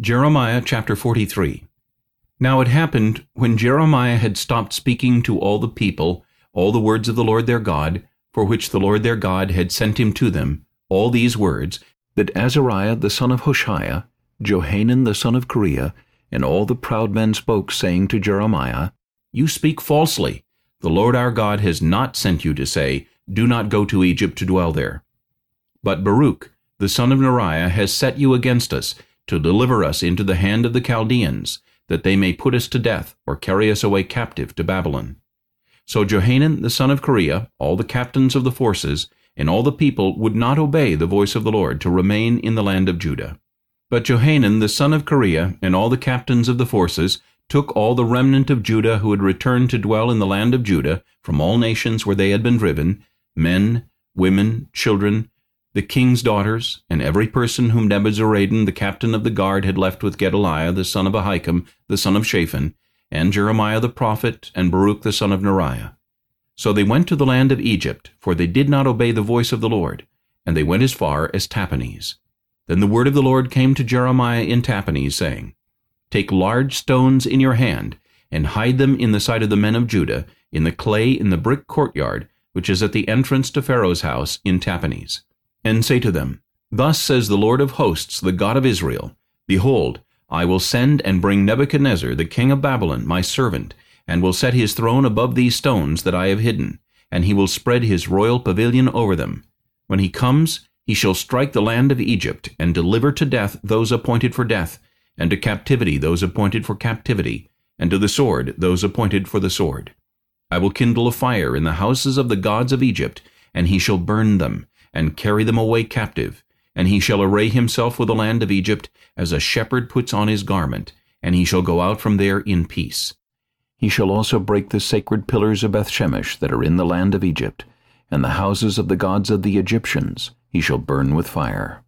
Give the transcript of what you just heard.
Jeremiah chapter 43 Now it happened, when Jeremiah had stopped speaking to all the people, all the words of the Lord their God, for which the Lord their God had sent him to them, all these words, that Azariah the son of Hoshaiah, Johanan the son of Kareah, and all the proud men spoke, saying to Jeremiah, You speak falsely. The Lord our God has not sent you to say, Do not go to Egypt to dwell there. But Baruch, the son of Neriah, has set you against us, to deliver us into the hand of the Chaldeans, that they may put us to death, or carry us away captive to Babylon. So Johanan the son of Kareah, all the captains of the forces, and all the people would not obey the voice of the Lord to remain in the land of Judah. But Johanan the son of Kareah, and all the captains of the forces, took all the remnant of Judah who had returned to dwell in the land of Judah, from all nations where they had been driven, men, women, children, the king's daughters, and every person whom Nebuzaradan the captain of the guard had left with Gedaliah the son of Ahikam, the son of Shaphan, and Jeremiah the prophet, and Baruch the son of Neriah. So they went to the land of Egypt, for they did not obey the voice of the Lord, and they went as far as Tahpanhes. Then the word of the Lord came to Jeremiah in Tahpanhes, saying, Take large stones in your hand, and hide them in the sight of the men of Judah, in the clay in the brick courtyard, which is at the entrance to Pharaoh's house in Tahpanhes and say to them, Thus says the Lord of hosts, the God of Israel, Behold, I will send and bring Nebuchadnezzar, the king of Babylon, my servant, and will set his throne above these stones that I have hidden, and he will spread his royal pavilion over them. When he comes, he shall strike the land of Egypt, and deliver to death those appointed for death, and to captivity those appointed for captivity, and to the sword those appointed for the sword. I will kindle a fire in the houses of the gods of Egypt, and he shall burn them, and carry them away captive. And he shall array himself with the land of Egypt, as a shepherd puts on his garment, and he shall go out from there in peace. He shall also break the sacred pillars of Bethshemesh that are in the land of Egypt, and the houses of the gods of the Egyptians he shall burn with fire.